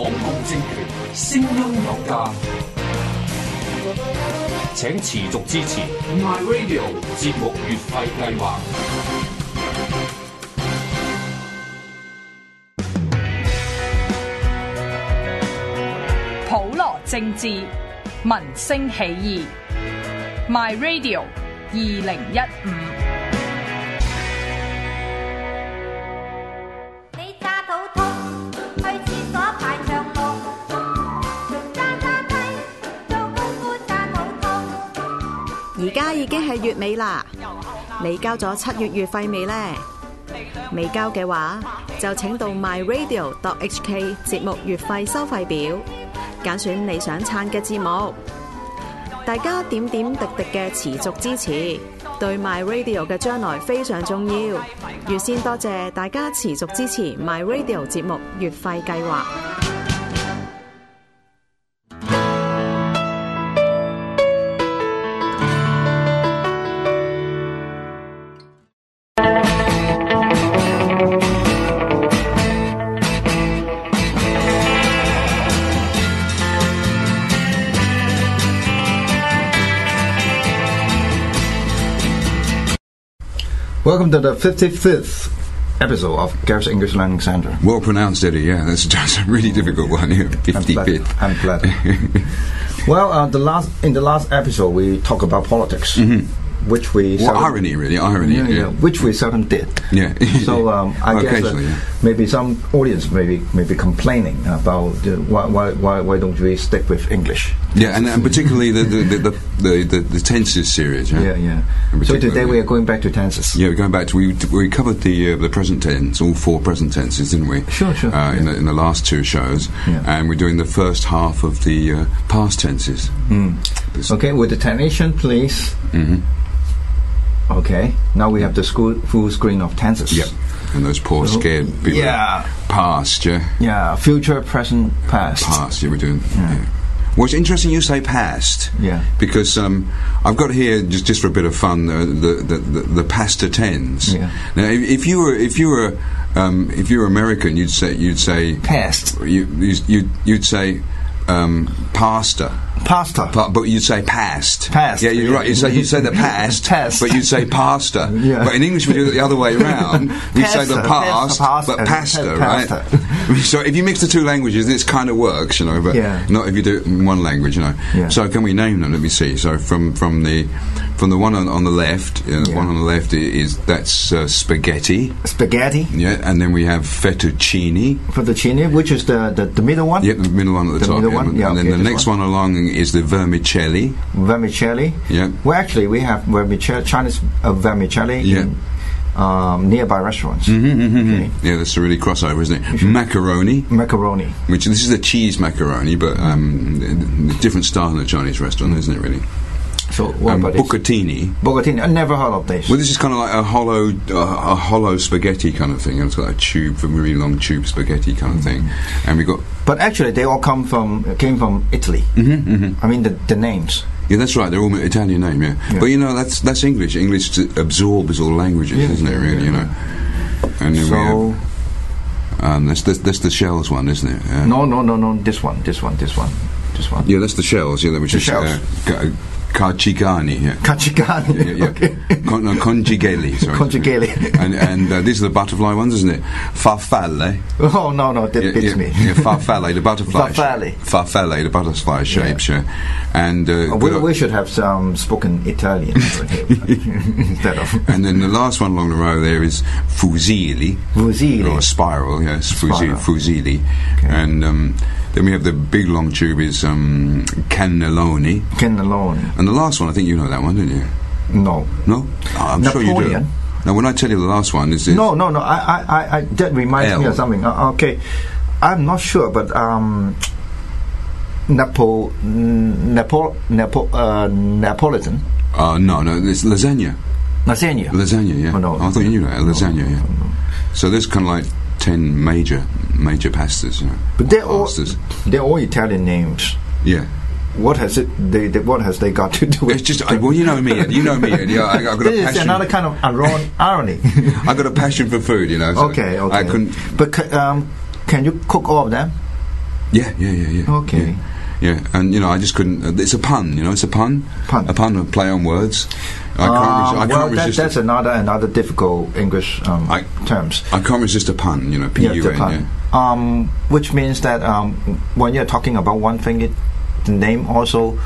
港共政權，聲音有價，請持續支持 My Radio 節目月費計劃。普羅政治，民聲起義。My Radio 二零一五。而家已經係月尾啦，你交咗七月月費未呢？未交嘅話，就請到 myradio.hk 節目月費收費表，揀選你想撐嘅節目。大家點點滴滴嘅持續支持，對 myradio 嘅將來非常重要。預先多謝大家持續支持 myradio 節目月費計劃。Welcome to the 55th episode of Gareth's English Learning Center. Well pronounced, Eddie. Yeah, that's just a really difficult one. Yeah, I'm glad. I'm glad. well, uh, the last in the last episode we talked about politics, which we Well, seldom- irony, really. Irony. yeah, Yeah, which we seldom did. Yeah. so um, I guess uh, yeah. maybe some audience may be, may be complaining about uh, why, why why why don't we stick with English? Yeah, and, and particularly the the, the, the, the, the tenses series. Yeah, Yeah, yeah. So today we are going back to tenses. Yeah, we're going back to we we covered the uh, the present tense, all four present tenses, didn't we? Sure, sure, Uh, in the in the last two shows, Yeah. and we're doing the first half of the uh, past tenses. This- Okay, with the technician, please. Mhm. Okay, now we have the school, full screen of tenses. Yep. And those poor scared people. Yeah. Past, yeah. Yeah, future, present, past. Past, yeah, we're doing. Yeah. Well, it's interesting you say past. Yeah. Because um, I've got here just just for a bit of fun uh, the, the the the pasta tens. Yeah. Now, if, if you were if you were um, if you were American, you'd say you'd say Past. you you'd you'd say um, pasta. Pasta. Pa- but you'd say past. Past, Yeah, you're right. You say you say the past, Past. but you'd say pasta. Yeah. But in English we do it the other way around. We say the Pasta, past, past, but pasta, pasta. right? so if you mix the two languages, this kind of works, you know. But Yeah. not if you do it in one language, you know. Yeah. So can we name them? Let me see. So from from the from the one on, on the left, uh, the Yeah. one on the left i- is that's uh, spaghetti. Spaghetti. Yeah, and then we have fettuccine. Fettuccine, which is the, the, the middle one. Yep, the middle one at the, The top. middle yeah. one? Yeah, and then okay, the this next one. one along is the vermicelli. Vermicelli. Yeah. Well, actually, we have vermicelli, Chinese uh, vermicelli Yeah. in um, nearby restaurants. Mm-hmm, Okay. Yeah, that's a really crossover, isn't it? Macaroni, Macaroni. which this is a cheese macaroni, but um, different style in a Chinese restaurant, isn't it? Really. So what Um, about bucatini. Bucatini. I never heard of this. Well, this is kind of like a hollow, uh, a hollow spaghetti kind of thing. And it's got a tube, a really long tube spaghetti kind of thing. And we got but actually, they all come from came from Italy. Mm-hmm, I mean, the, the names. yeah, that's right. They're all Italian name, yeah. Yeah. But you know, that's that's English. English absorbs all languages, Yeah, isn't it? Really, yeah, you know. And then we So have, um, that's, that's that's the shells one, isn't it? Uh, no, no, no, no. This one, this one, this one, this one. Yeah, that's the shells. Yeah, which The is shells. Uh, carcigani. Yeah. Kachigani. Yeah, yeah. Okay. Con- no. Sorry. Conchiglie. and and uh, these are the butterfly ones, isn't it? Farfalle. Oh no, no, that Yeah, beats yeah, me. yeah, farfalle, the butterfly. Farfalle. Farfalle, the butterfly shapes. Yeah. And uh, Uh, we, we should have some spoken Italian here, instead of and then the last one along the row there is fusilli. Fusilli. Or a spiral, yes, fusilli. Okay. And um, then we have the big long tube is um, cannelloni. cannelloni. And the last one, I think you know that one, don't you? No, No? I'm sure you do. Napoleon. Now, when I tell you the last one, is, is no, no, no. I, I, I, I that reminds me of something. Uh, okay, I'm not sure, but um, Napo, Napo, Napo, uh, Napolitan, Uh, no, no, it's lasagna. lasagna. Lasagna, yeah. Oh, no. I thought you knew that. Lasagna, yeah. no. So there's kind of like ten major, major pastas, you know. But they're all they're all Italian names. Yeah. What has it? They, they, what has they got to do with? It's just, I, well, you know me, you know me, yeah, I, I've got a passion. another kind of irony. I've got a passion for food, you know. so okay, okay. I couldn't. But ca- um, can you cook all of them? Yeah, yeah, yeah, yeah. Okay. Yeah, yeah. and you know, I just couldn't. Uh, it's a pun, you know. It's a pun. Pun. A pun. A play on words. I can't. Um, resi- I well, can't that, resist. that's it. another another difficult English um, I- terms. I can't resist a pun. You know, P Yeah, U the pun. Yeah. Um, which means that um, when you're talking about one thing, it, name also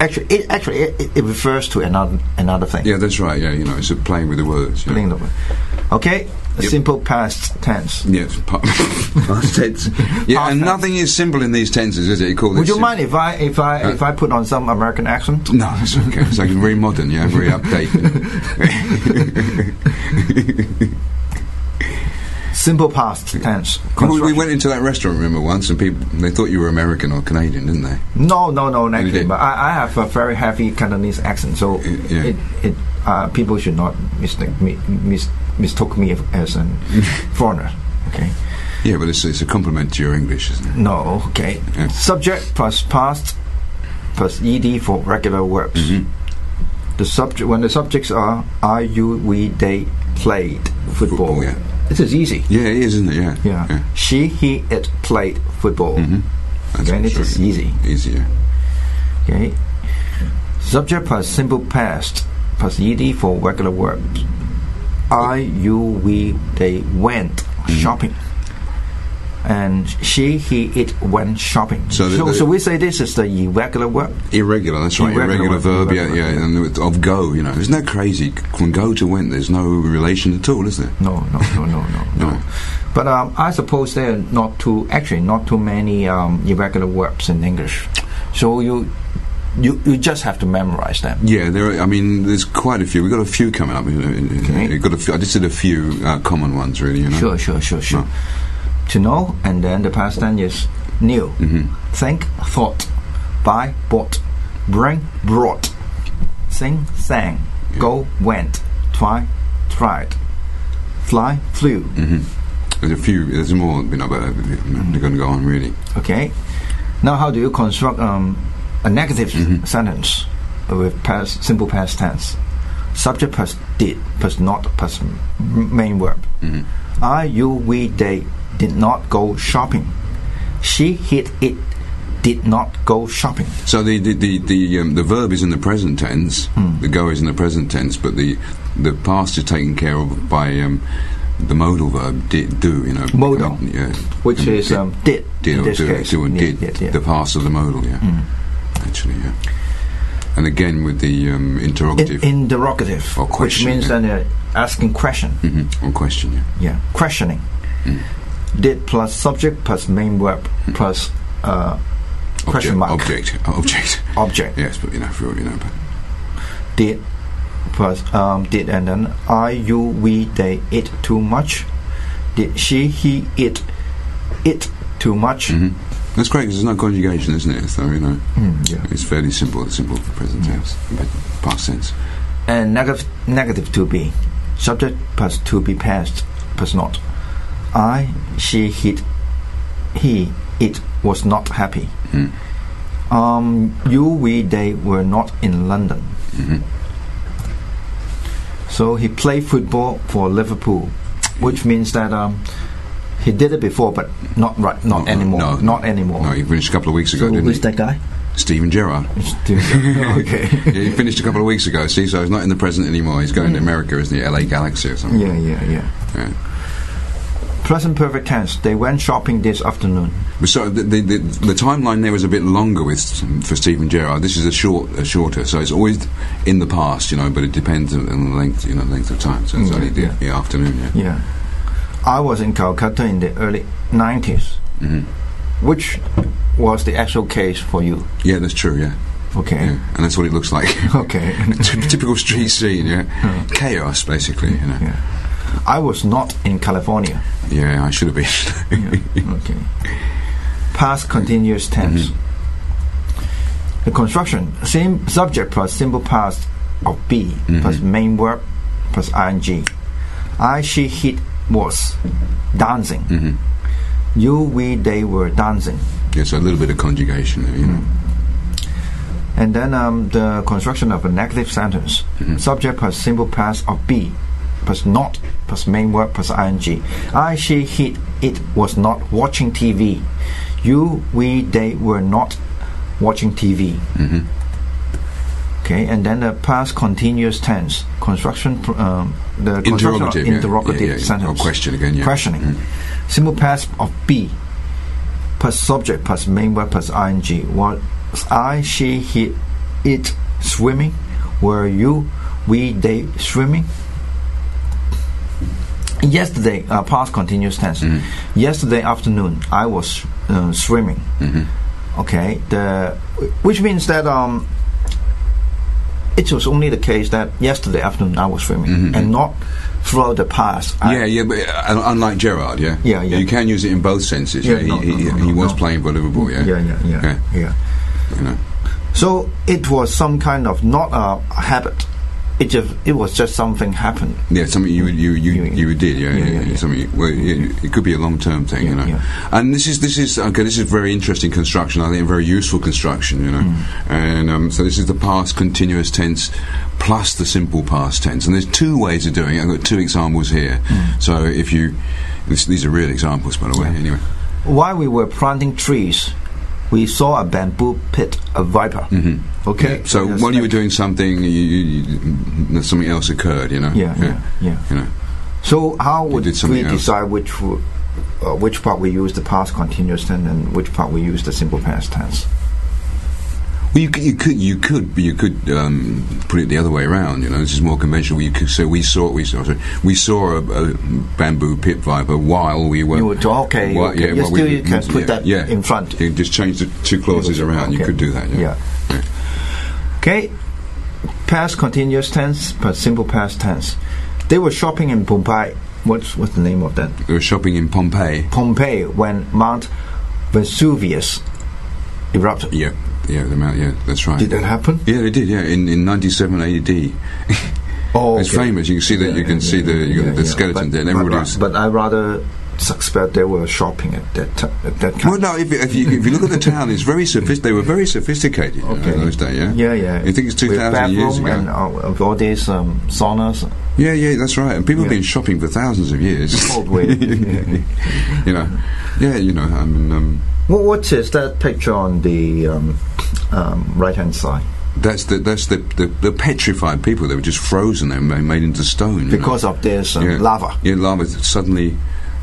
actually it actually it, it- it refers to another another thing. Yeah, that's right. Yeah, you know, it's a playing with the words. you know. Playing the- Okay, a Yep. simple past tense. Yes, pa- past tense. Yeah, Past and tense. nothing is simple in these tenses, is it? You call Would you sim- mind if I if I uh, if I put on some American accent? No, it's okay. It's like very modern, yeah, very updated. Simple past tense. we, we went into that restaurant, remember, once, and people they thought you were American or Canadian, didn't they? No, no, no, actually, but I, I have a very heavy Cantonese accent, so yeah. it, it uh, people should not mistake me, mis, mistook me as a foreigner. Okay, Yeah, but it's, it's a compliment to your English, isn't it? no, okay. Yeah. Subject plus past plus ed for regular verbs. Mm-hmm. The subject when the subjects are I, you, we, they played football. Football, yeah. This is easy. Yeah, it is, isn't it? Yeah. Yeah. She, he, it played football. Mm-hmm. Okay, this true. is easy. Easier. Okay. Subject plus simple past plus ed for regular verbs. I, you, we, they went Mm-hmm. shopping. And she, he, it went shopping. So the- so, the- so we say this is the irregular verb. Irregular, that's right. Irregular Irregular, verb, yeah, irregular, yeah, yeah. and of go, you know. There's no crazy from go to went. There's no relation at all, is there? No, no, no, no, no, no. No. But um, I suppose there are not too, actually, not too many um, irregular verbs in English. So you, you, you just have to memorize them. Yeah, there. Are, I mean, there's quite a few. We've got a few coming up. Okay. Got a few, I just did a few uh, common ones, really. You know. Sure, sure, sure, sure. No. To know, and then the past tense is knew, Mm-hmm. think, thought, buy, bought, bring, brought, sing, sang, go, went, try, tried, fly, flew. There's a few. There's more. You know, but uh, they're going to go on really. Okay. Now, how do you construct um, a negative Mm-hmm. sentence with past, simple past tense? Subject plus did plus not plus main verb. Mm-hmm. I, you, we, they did not go shopping. She, he, it did not go shopping. So the the the the, um, the verb is in the present tense. Hmm. The go is in the present tense, but the the past is taken care of by um, the modal verb did do. You know. Modal. yeah. Which is did, um, did, did in or this do, case. do did. yeah, yeah. The past of the modal. Yeah. Actually, yeah. And again with the um, In, interrogative interrogative, Or which means yeah. uh, asking question. Mhm, or question. Yeah. Yeah, questioning. Hmm. Did plus subject plus main verb plus uh, question mark Object. Object. object. yes, but you know, for all you know, but Did plus um, did and then I, you, we, they eat too much. Did she, he, it it too much? Mm-hmm. that's great because there's no conjugation, isn't it? So you know, Mm, yeah. it's fairly simple. It's simple for present tense, but past tense. And negative negative to be. Subject plus to be past plus not. I, she, he, he, it was not happy. Mm. Um, you, we, they were not in London. Mm-hmm. So he played football for Liverpool, which means that um, he did it before, but not right, not No, anymore, no, not anymore. No, he finished a couple of weeks ago, so didn't who's he? that guy? Steven Gerrard. okay. yeah, he finished a couple of weeks ago. See, so he's not in the present anymore. He's going to America, isn't he? LA Galaxy or something. yeah, yeah, yeah. Yeah. Present perfect tense. They went shopping this afternoon. So the, the, the, the timeline there was a bit longer with for Steven Gerrard. This is a short, a shorter. So it's always in the past, you know. But it depends on the length, you know, length of time. So it's Mm, only the, yeah. the afternoon. Yeah. Yeah. I was in Calcutta in the early 90s, Mhm. which was the actual case for you. Yeah, that's true. Yeah. Okay. yeah. And that's what it looks like. Okay. Ty- Typical street scene. Yeah. Chaos, basically. You know. yeah. I was not in California. Yeah, I should have been. Yeah. okay. Past continuous tense. Mm-hmm. The construction same subject plus simple past of be plus mm-hmm. main verb plus ing. I, she, he was dancing. Mm-hmm. You, we, they were dancing. yeah, so a little bit of conjugation there. You know. And then um, the construction of a negative sentence. Subject plus simple past of be plus not plus main verb plus ing. I, she, he, it was not watching TV. you, we, they were not watching TV. Mhm. Okay, and then the past continuous tense construction. pr- Um, the construction Interrogative, yeah. interrogative Yeah, yeah. sentence. Or question again, yeah. Questioning. Mm. Simple past of be plus subject plus main verb plus ing. Was I, she, he, it swimming? Were you, we, they swimming? Yesterday, uh, past continuous tense. Mm-hmm. Yesterday afternoon, I was uh, swimming. Mm-hmm. Okay, the which means that um, it was only the case that yesterday afternoon I was swimming, and not throughout the past. I- Mm-hmm. Yeah, yeah, but uh, unlike Gerrard, yeah, Yeah, yeah. you can use it in both senses. Yeah, Yeah, no, he, no, he, no, he no, was playing for Liverpool. Yeah, yeah, yeah, yeah, Yeah. yeah. You know. So it was some kind of not a habit. It just it was just something happened. Yeah, something you you you, You- you did, yeah, yeah, yeah, yeah, something. Well, yeah, it could be a long term thing, you know. And this is this is okay. This is very interesting construction. I think a very useful construction, you know. Mm. And um, so this is the past continuous tense plus the simple past tense. And there's two ways of doing it. I've got two examples here. Mm. So if you, this, these are real examples, by the way. Anyway, While we were planting trees, we saw a bamboo pit, a viper. Mm-hmm. Okay. so Yes, while you were doing something, you, you, something else occurred, you know. Yeah, yeah, yeah. You know. So how would we else. decide which w- uh, which part we use the past continuous tense and which part we use the simple past tense? Well, you could, you could, you could, you could um, put it the other way around. You know, this is more conventional. You could, so we saw, we saw, sorry, we saw a, a bamboo pit viper while we were. You would- okay, while- okay. You while still you can put that yeah. in front. You just change the two clauses around. You Okay. could do that. Yeah. Yeah. Okay. Past continuous tense, but simple past tense. They were shopping in Pompeii. What's what's the name of that? They were shopping in Pompeii. Pompeii when Mount Vesuvius erupted. Yeah, yeah, the mount. Yeah, that's right. Did that happen? yeah, they did. Yeah, in in ninety seven AD. Oh, It's okay. famous. You can see that. You can see the you got the skeleton but, there. And everybody but, but I rather suspect they were shopping at that t- at that time. Well, no. If, if, you, if you look at the town, it's very sophist- They were very sophisticated you know, Okay. in those days. Yeah. yeah, yeah. You think it's two With years ago? and uh, all these um, saunas. Yeah, yeah, that's right. And people have been shopping for thousands of years. Old way. you know, yeah, you know. I mean, um, What, what is that picture on the um, um, right hand side? that's the that's the, the the petrified people. They were just frozen. They were made into stone you know. Because of this yeah. lava. Yeah, lava suddenly,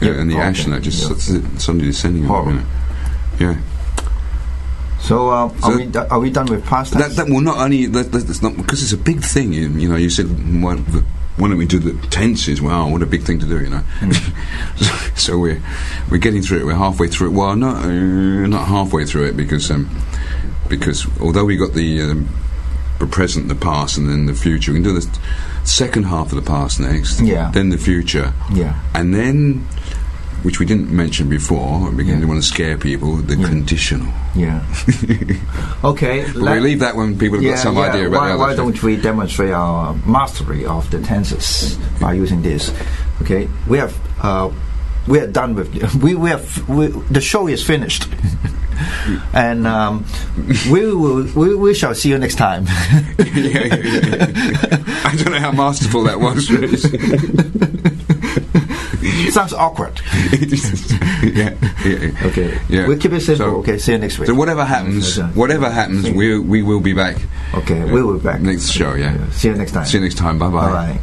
yeah, Yeah, and the ash and that just yeah. su- suddenly descending. them, you know. Yeah. So, um, So- are, we do- are we done with past That, that well, not only that, that, that's not because it's a big thing. You, you know, you said why, why don't we do the tenses? Wow, what a big thing to do, you know. so, so we're we're getting through it. We're halfway through it. Well, not uh, not halfway through it because um, because although we got the um, the present, the past, and then the future, we can do the second half of the past next. Yeah. Then the future. Yeah. And then. Which we didn't mention before, because Yeah. we want to scare people. The Yeah. conditional. Yeah. okay. We leave that when people have got some idea about why, why don't we demonstrate our mastery of the tenses by using this? Okay, we have uh, we are done with we we have we, the show is finished, and um, we will we, we shall see you next time. yeah, yeah, yeah. I don't know how masterful that was. Sounds awkward. yeah, yeah, yeah. Okay, Yeah. we'll keep it simple. So- okay, see you next week. So whatever happens, whatever happens, we we will be back. Okay, we will be back next show. Yeah. See you next time. See you next time. Bye bye. Bye bye.